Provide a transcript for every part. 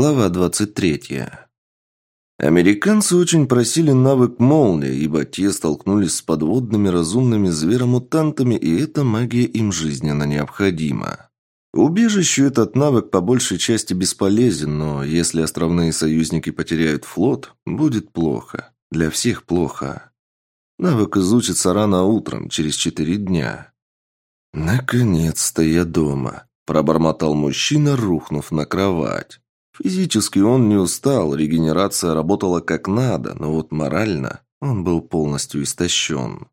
Глава 23. Американцы очень просили навык молния, ибо те столкнулись с подводными разумными зверомутантами, и эта магия им жизненно необходима. Убежищу этот навык по большей части бесполезен, но если островные союзники потеряют флот, будет плохо. Для всех плохо. Навык изучится рано утром, через четыре дня. «Наконец-то я дома», – пробормотал мужчина, рухнув на кровать. Физически он не устал, регенерация работала как надо, но вот морально он был полностью истощен.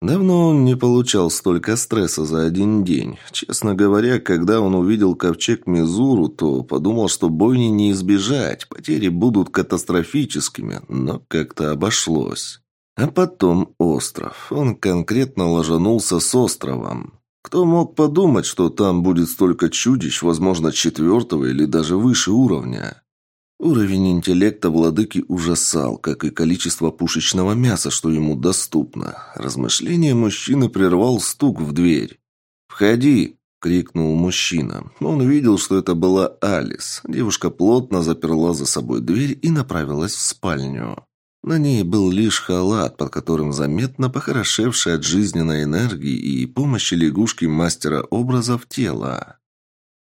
Давно он не получал столько стресса за один день. Честно говоря, когда он увидел ковчег Мизуру, то подумал, что бойни не избежать, потери будут катастрофическими, но как-то обошлось. А потом остров. Он конкретно ложанулся с островом. Кто мог подумать, что там будет столько чудищ, возможно, четвертого или даже выше уровня? Уровень интеллекта владыки ужасал, как и количество пушечного мяса, что ему доступно. Размышление мужчины прервал стук в дверь. «Входи!» – крикнул мужчина. Он видел, что это была Алис. Девушка плотно заперла за собой дверь и направилась в спальню. На ней был лишь халат, под которым заметно похорошевшая от жизненной энергии и помощи лягушки мастера образов тела.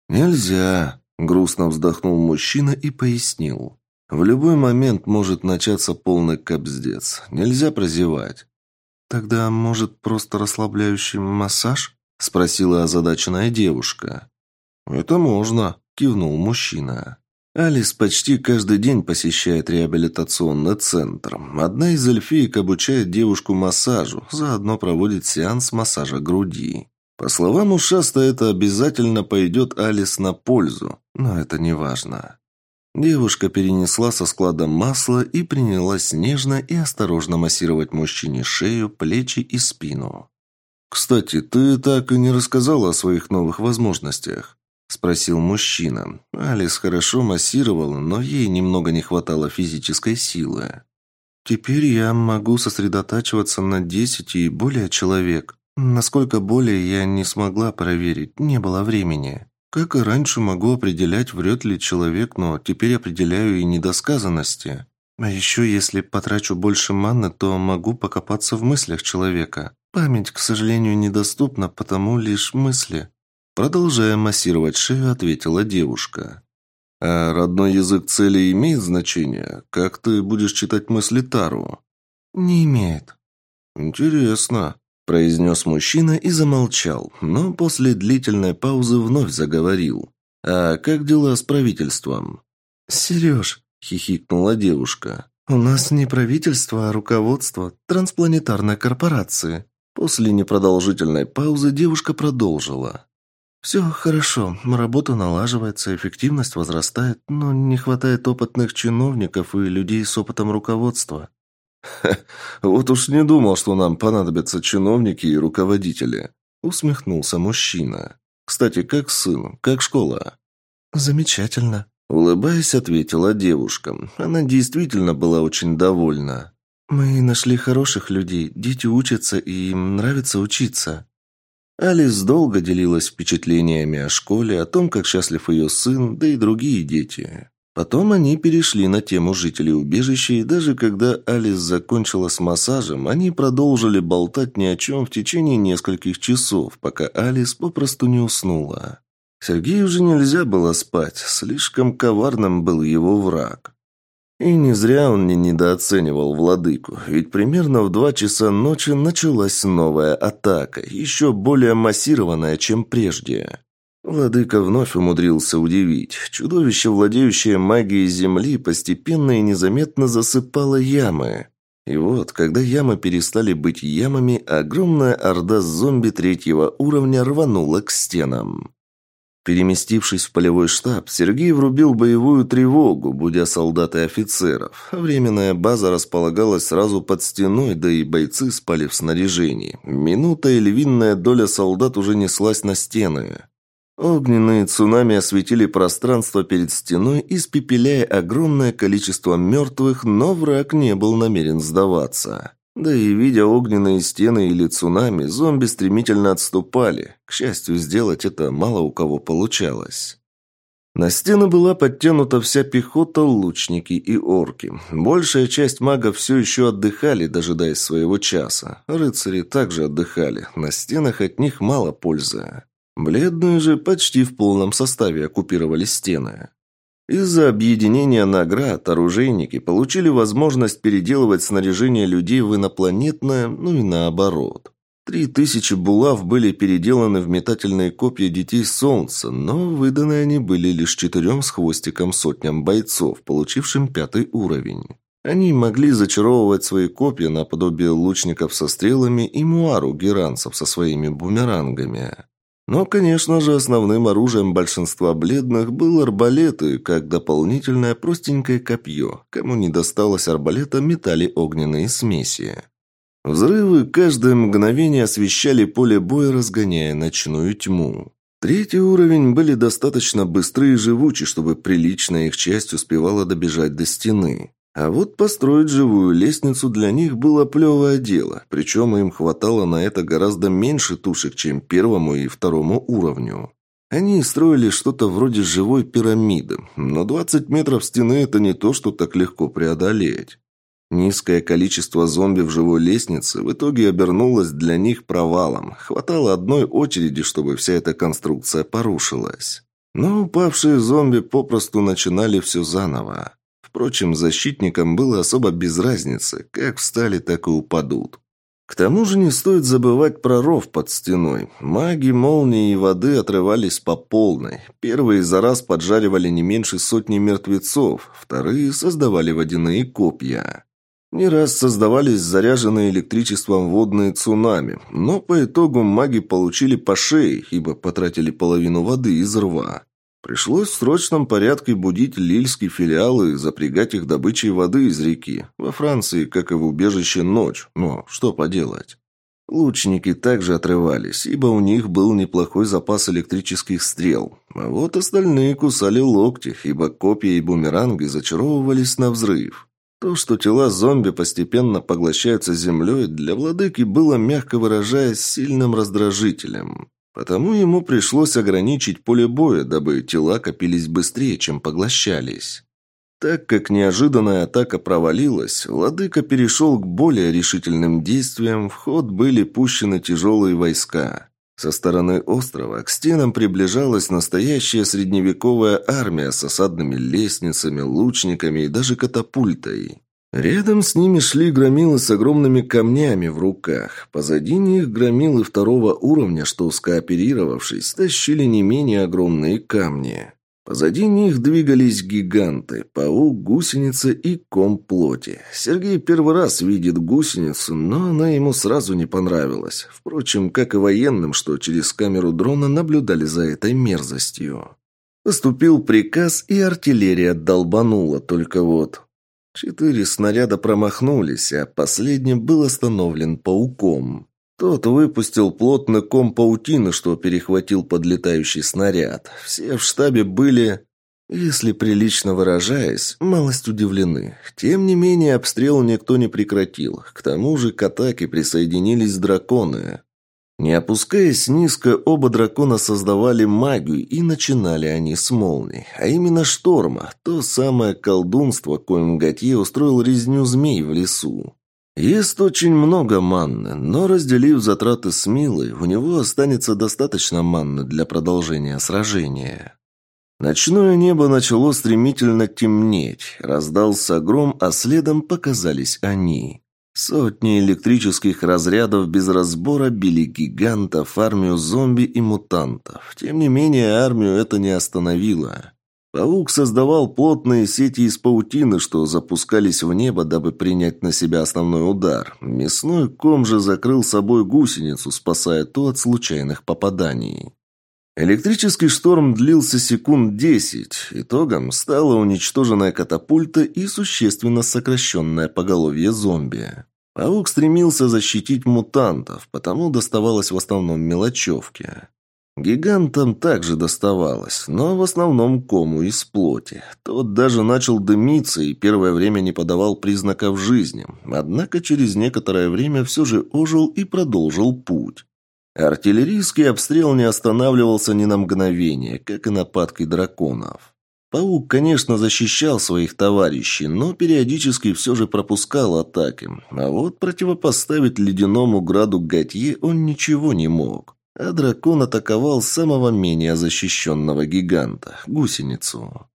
«Нельзя», – грустно вздохнул мужчина и пояснил. «В любой момент может начаться полный кобздец. Нельзя прозевать». «Тогда, может, просто расслабляющий массаж?» – спросила озадаченная девушка. «Это можно», – кивнул мужчина. Алис почти каждый день посещает реабилитационный центр. Одна из эльфиек обучает девушку массажу, заодно проводит сеанс массажа груди. По словам ушаста, это обязательно пойдет Алис на пользу, но это не важно. Девушка перенесла со склада масло и принялась нежно и осторожно массировать мужчине шею, плечи и спину. «Кстати, ты так и не рассказала о своих новых возможностях». – спросил мужчина. Алис хорошо массировала, но ей немного не хватало физической силы. «Теперь я могу сосредотачиваться на десять и более человек. Насколько более я не смогла проверить, не было времени. Как и раньше могу определять, врет ли человек, но теперь определяю и недосказанности. А еще, если потрачу больше маны, то могу покопаться в мыслях человека. Память, к сожалению, недоступна, потому лишь мысли. Продолжая массировать шею, ответила девушка. «А родной язык цели имеет значение? Как ты будешь читать мысли Тару?» «Не имеет». «Интересно», – произнес мужчина и замолчал, но после длительной паузы вновь заговорил. «А как дела с правительством?» «Сереж», – хихикнула девушка, – «у нас не правительство, а руководство транспланетарной корпорации». После непродолжительной паузы девушка продолжила. «Все хорошо, работа налаживается, эффективность возрастает, но не хватает опытных чиновников и людей с опытом руководства». «Ха, вот уж не думал, что нам понадобятся чиновники и руководители», — усмехнулся мужчина. «Кстати, как сын, как школа?» «Замечательно», — улыбаясь, ответила девушка. Она действительно была очень довольна. «Мы нашли хороших людей, дети учатся, и им нравится учиться». Алис долго делилась впечатлениями о школе, о том, как счастлив ее сын, да и другие дети. Потом они перешли на тему жителей убежища, и даже когда Алис закончила с массажем, они продолжили болтать ни о чем в течение нескольких часов, пока Алис попросту не уснула. Сергею уже нельзя было спать, слишком коварным был его враг. И не зря он не недооценивал владыку, ведь примерно в два часа ночи началась новая атака, еще более массированная, чем прежде. Владыка вновь умудрился удивить. Чудовище, владеющее магией земли, постепенно и незаметно засыпало ямы. И вот, когда ямы перестали быть ямами, огромная орда зомби третьего уровня рванула к стенам. Переместившись в полевой штаб, Сергей врубил боевую тревогу, будя солдат и офицеров. Временная база располагалась сразу под стеной, да и бойцы спали в снаряжении. Минута и львиная доля солдат уже неслась на стены. Огненные цунами осветили пространство перед стеной, испепеляя огромное количество мертвых, но враг не был намерен сдаваться. Да и видя огненные стены или цунами, зомби стремительно отступали. К счастью, сделать это мало у кого получалось. На стены была подтянута вся пехота, лучники и орки. Большая часть магов все еще отдыхали, дожидаясь своего часа. Рыцари также отдыхали. На стенах от них мало пользы. Бледные же почти в полном составе оккупировали стены. Из-за объединения наград оружейники получили возможность переделывать снаряжение людей в инопланетное, ну и наоборот. Три тысячи булав были переделаны в метательные копья детей Солнца, но выданы они были лишь четырем с хвостиком сотням бойцов, получившим пятый уровень. Они могли зачаровывать свои копья наподобие лучников со стрелами и муару геранцев со своими бумерангами. Но, конечно же, основным оружием большинства бледных был арбалет и, как дополнительное, простенькое копье. Кому не досталось арбалета, метали огненные смеси. Взрывы каждое мгновение освещали поле боя, разгоняя ночную тьму. Третий уровень были достаточно быстры и живучи, чтобы приличная их часть успевала добежать до стены. А вот построить живую лестницу для них было плевое дело, причем им хватало на это гораздо меньше тушек, чем первому и второму уровню. Они строили что-то вроде живой пирамиды, но 20 метров стены – это не то, что так легко преодолеть. Низкое количество зомби в живой лестнице в итоге обернулось для них провалом. Хватало одной очереди, чтобы вся эта конструкция порушилась. Но упавшие зомби попросту начинали все заново. Впрочем, защитникам было особо без разницы, как встали, так и упадут. К тому же не стоит забывать про ров под стеной. Маги, молнии и воды отрывались по полной. Первые за раз поджаривали не меньше сотни мертвецов, вторые создавали водяные копья. Не раз создавались заряженные электричеством водные цунами, но по итогу маги получили по шее, ибо потратили половину воды из рва. Пришлось в срочном порядке будить лильские филиалы и запрягать их добычей воды из реки. Во Франции, как и в убежище, ночь, но что поделать. Лучники также отрывались, ибо у них был неплохой запас электрических стрел. А вот остальные кусали локти, ибо копья и бумеранги зачаровывались на взрыв. То, что тела зомби постепенно поглощаются землей, для владыки было, мягко выражаясь, сильным раздражителем. Потому ему пришлось ограничить поле боя, дабы тела копились быстрее, чем поглощались. Так как неожиданная атака провалилась, владыка перешел к более решительным действиям, в ход были пущены тяжелые войска. Со стороны острова к стенам приближалась настоящая средневековая армия с осадными лестницами, лучниками и даже катапультой. Рядом с ними шли громилы с огромными камнями в руках. Позади них громилы второго уровня, что, скооперировавшись, тащили не менее огромные камни. Позади них двигались гиганты – паук, гусеница и ком плоти. Сергей первый раз видит гусеницу, но она ему сразу не понравилась. Впрочем, как и военным, что через камеру дрона наблюдали за этой мерзостью. Поступил приказ, и артиллерия долбанула, только вот... Четыре снаряда промахнулись, а последний был остановлен пауком. Тот выпустил плотный ком паутины, что перехватил подлетающий снаряд. Все в штабе были, если прилично выражаясь, малость удивлены. Тем не менее, обстрел никто не прекратил. К тому же к атаке присоединились драконы. Не опускаясь низко, оба дракона создавали магию, и начинали они с молний. А именно шторма, то самое колдунство, коим Готье устроил резню змей в лесу. Есть очень много манны, но разделив затраты с Милой, у него останется достаточно манны для продолжения сражения. Ночное небо начало стремительно темнеть. Раздался гром, а следом показались они. Сотни электрических разрядов без разбора били гигантов, армию зомби и мутантов. Тем не менее, армию это не остановило. Паук создавал плотные сети из паутины, что запускались в небо, дабы принять на себя основной удар. Мясной ком же закрыл собой гусеницу, спасая то от случайных попаданий. Электрический шторм длился секунд десять. Итогом стала уничтоженная катапульта и существенно сокращенное поголовье зомби. Паук стремился защитить мутантов, потому доставалось в основном мелочевке. Гигантам также доставалось, но в основном кому из плоти. Тот даже начал дымиться и первое время не подавал признаков жизни. Однако через некоторое время все же ожил и продолжил путь. Артиллерийский обстрел не останавливался ни на мгновение, как и нападки драконов. Паук, конечно, защищал своих товарищей, но периодически все же пропускал атаки. А вот противопоставить ледяному граду Готье он ничего не мог. А дракон атаковал самого менее защищенного гиганта – гусеницу.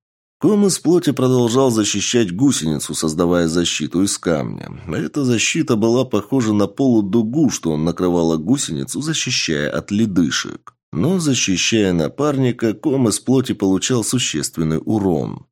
Ком из плоти продолжал защищать гусеницу, создавая защиту из камня. Эта защита была похожа на полудугу, что он накрывала гусеницу, защищая от ледышек. Но, защищая напарника, ком из плоти получал существенный урон.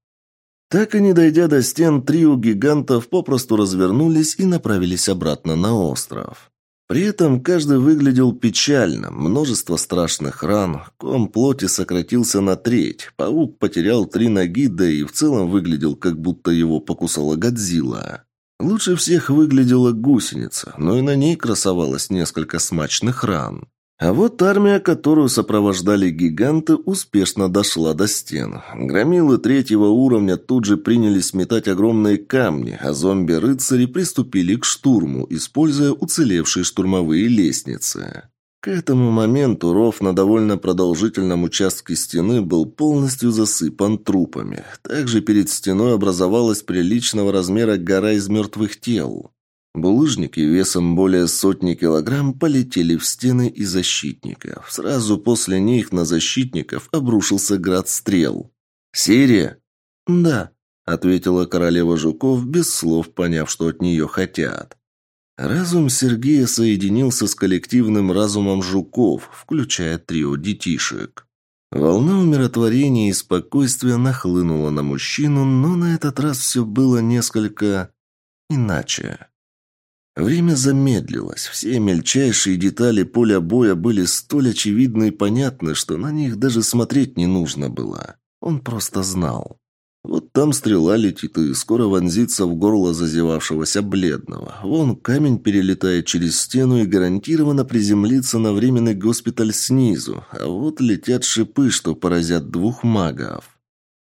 Так и не дойдя до стен, трио гигантов попросту развернулись и направились обратно на остров. При этом каждый выглядел печально, множество страшных ран, ком плоти сократился на треть, паук потерял три ноги, да и в целом выглядел, как будто его покусала Годзилла. Лучше всех выглядела гусеница, но и на ней красовалось несколько смачных ран. А вот армия, которую сопровождали гиганты, успешно дошла до стен. Громилы третьего уровня тут же принялись метать огромные камни, а зомби-рыцари приступили к штурму, используя уцелевшие штурмовые лестницы. К этому моменту ров на довольно продолжительном участке стены был полностью засыпан трупами. Также перед стеной образовалась приличного размера гора из мертвых тел. Булыжники весом более сотни килограмм полетели в стены и защитников. Сразу после них на защитников обрушился град стрел. «Сирия?» «Да», — ответила королева жуков, без слов поняв, что от нее хотят. Разум Сергея соединился с коллективным разумом жуков, включая трио детишек. Волна умиротворения и спокойствия нахлынула на мужчину, но на этот раз все было несколько иначе. Время замедлилось. Все мельчайшие детали поля боя были столь очевидны и понятны, что на них даже смотреть не нужно было. Он просто знал. Вот там стрела летит и скоро вонзится в горло зазевавшегося бледного. Вон камень перелетает через стену и гарантированно приземлится на временный госпиталь снизу. А вот летят шипы, что поразят двух магов.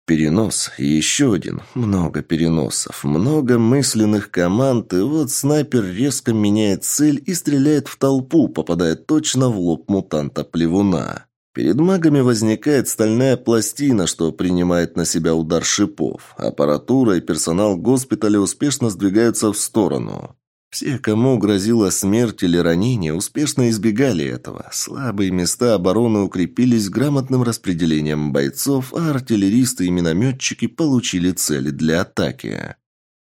Перенос, еще один, много переносов, много мысленных команд, и вот снайпер резко меняет цель и стреляет в толпу, попадая точно в лоб мутанта-плевуна. Перед магами возникает стальная пластина, что принимает на себя удар шипов. Аппаратура и персонал госпиталя успешно сдвигаются в сторону. Все, кому грозила смерть или ранение, успешно избегали этого. Слабые места обороны укрепились грамотным распределением бойцов, а артиллеристы и минометчики получили цели для атаки.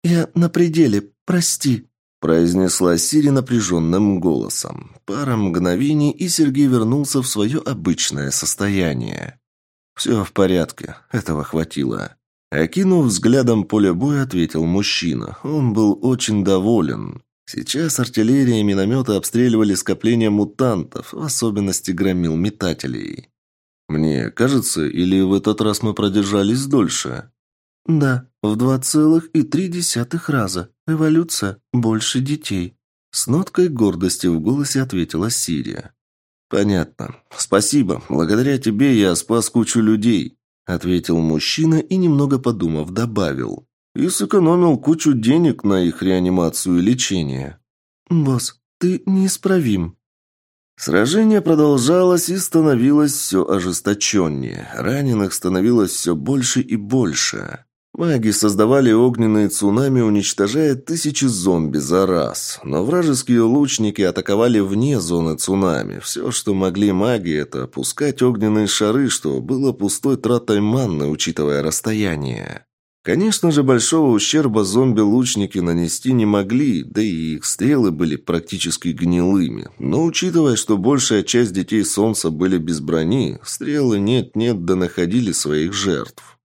«Я на пределе, прости», – произнесла Сири напряженным голосом. Пара мгновений, и Сергей вернулся в свое обычное состояние. «Все в порядке, этого хватило». Окинув взглядом поле боя, ответил мужчина. Он был очень доволен. Сейчас артиллерия и минометы обстреливали скопление мутантов, в особенности громил метателей. Мне кажется, или в этот раз мы продержались дольше? Да, в два целых и три десятых раза. Эволюция больше детей. С ноткой гордости в голосе ответила Сирия. «Понятно. Спасибо. Благодаря тебе я спас кучу людей», — ответил мужчина и, немного подумав, добавил и сэкономил кучу денег на их реанимацию и лечение. «Босс, ты неисправим». Сражение продолжалось и становилось все ожесточеннее. Раненых становилось все больше и больше. Маги создавали огненные цунами, уничтожая тысячи зомби за раз. Но вражеские лучники атаковали вне зоны цунами. Все, что могли маги, это пускать огненные шары, что было пустой тратой манны, учитывая расстояние. Конечно же, большого ущерба зомби-лучники нанести не могли, да и их стрелы были практически гнилыми. Но учитывая, что большая часть детей Солнца были без брони, стрелы нет-нет да находили своих жертв.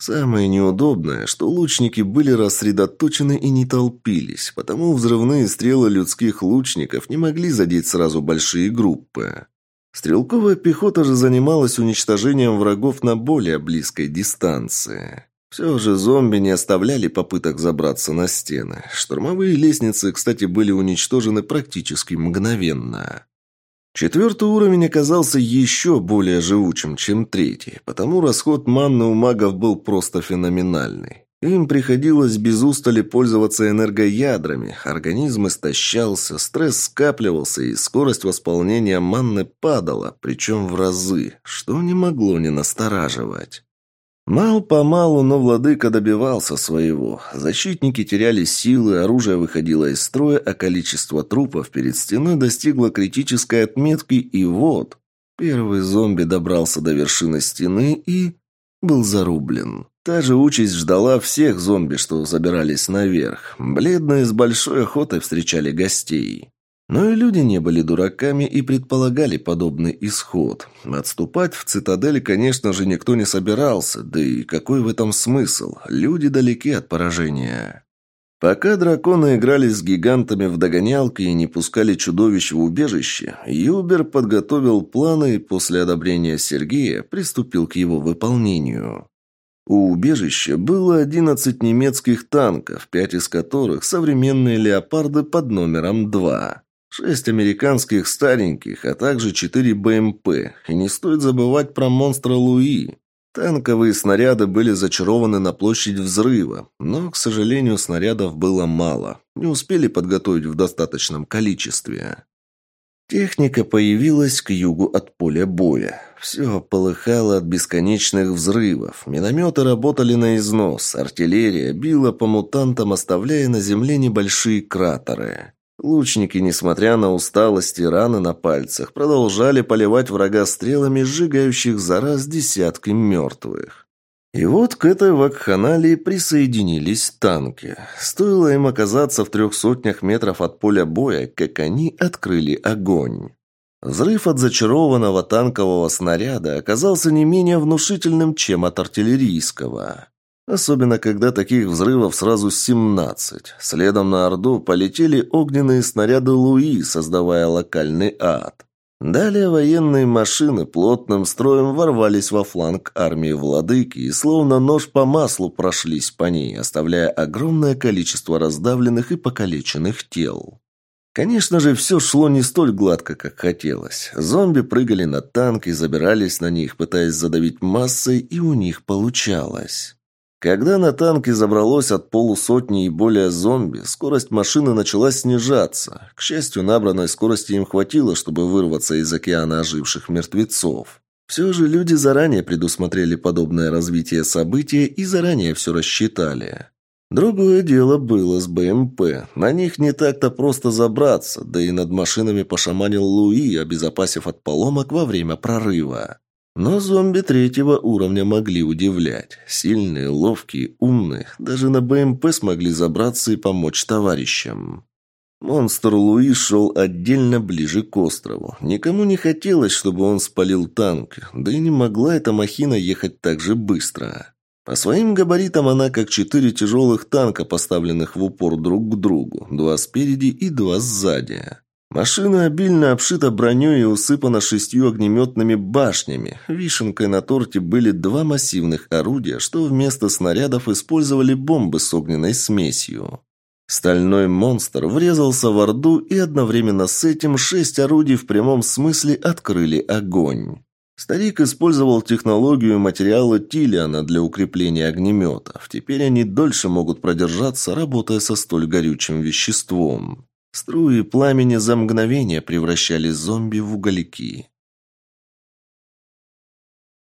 Самое неудобное, что лучники были рассредоточены и не толпились, потому взрывные стрелы людских лучников не могли задеть сразу большие группы. Стрелковая пехота же занималась уничтожением врагов на более близкой дистанции. Все же зомби не оставляли попыток забраться на стены. Штурмовые лестницы, кстати, были уничтожены практически мгновенно. Четвертый уровень оказался еще более живучим, чем третий, потому расход манны у магов был просто феноменальный. Им приходилось без устали пользоваться энергоядрами, организм истощался, стресс скапливался и скорость восполнения манны падала, причем в разы, что не могло не настораживать. Мал-помалу, но владыка добивался своего. Защитники теряли силы, оружие выходило из строя, а количество трупов перед стеной достигло критической отметки, и вот... Первый зомби добрался до вершины стены и... был зарублен. Та же участь ждала всех зомби, что забирались наверх. Бледные с большой охотой встречали гостей. Но и люди не были дураками и предполагали подобный исход. Отступать в цитадель, конечно же, никто не собирался, да и какой в этом смысл? Люди далеки от поражения. Пока драконы играли с гигантами в догонялки и не пускали чудовищ в убежище, Юбер подготовил планы и после одобрения Сергея приступил к его выполнению. У убежища было 11 немецких танков, пять из которых современные «Леопарды» под номером 2. Шесть американских стареньких, а также четыре БМП. И не стоит забывать про монстра Луи. Танковые снаряды были зачарованы на площадь взрыва, но, к сожалению, снарядов было мало. Не успели подготовить в достаточном количестве. Техника появилась к югу от поля боя. Все полыхало от бесконечных взрывов. Минометы работали на износ. Артиллерия била по мутантам, оставляя на земле небольшие кратеры. Лучники, несмотря на усталость и раны на пальцах, продолжали поливать врага стрелами, сжигающих за раз десятки мертвых. И вот к этой вакханалии присоединились танки. Стоило им оказаться в трех сотнях метров от поля боя, как они открыли огонь. Взрыв от зачарованного танкового снаряда оказался не менее внушительным, чем от артиллерийского. Особенно, когда таких взрывов сразу 17. Следом на Орду полетели огненные снаряды Луи, создавая локальный ад. Далее военные машины плотным строем ворвались во фланг армии Владыки и словно нож по маслу прошлись по ней, оставляя огромное количество раздавленных и покалеченных тел. Конечно же, все шло не столь гладко, как хотелось. Зомби прыгали на танки, забирались на них, пытаясь задавить массой, и у них получалось. Когда на танке забралось от полусотни и более зомби, скорость машины начала снижаться. К счастью, набранной скорости им хватило, чтобы вырваться из океана оживших мертвецов. Все же люди заранее предусмотрели подобное развитие события и заранее все рассчитали. Другое дело было с БМП. На них не так-то просто забраться, да и над машинами пошаманил Луи, обезопасив от поломок во время прорыва. Но зомби третьего уровня могли удивлять. Сильные, ловкие, умные. Даже на БМП смогли забраться и помочь товарищам. Монстр Луи шел отдельно ближе к острову. Никому не хотелось, чтобы он спалил танк, да и не могла эта махина ехать так же быстро. По своим габаритам она как четыре тяжелых танка, поставленных в упор друг к другу, два спереди и два сзади. Машина обильно обшита броней и усыпана шестью огнеметными башнями. Вишенкой на торте были два массивных орудия, что вместо снарядов использовали бомбы с огненной смесью. Стальной монстр врезался в Орду, и одновременно с этим шесть орудий в прямом смысле открыли огонь. Старик использовал технологию материала Тилиана для укрепления огнеметов. Теперь они дольше могут продержаться, работая со столь горючим веществом. Струи пламени за мгновение превращали зомби в угольки.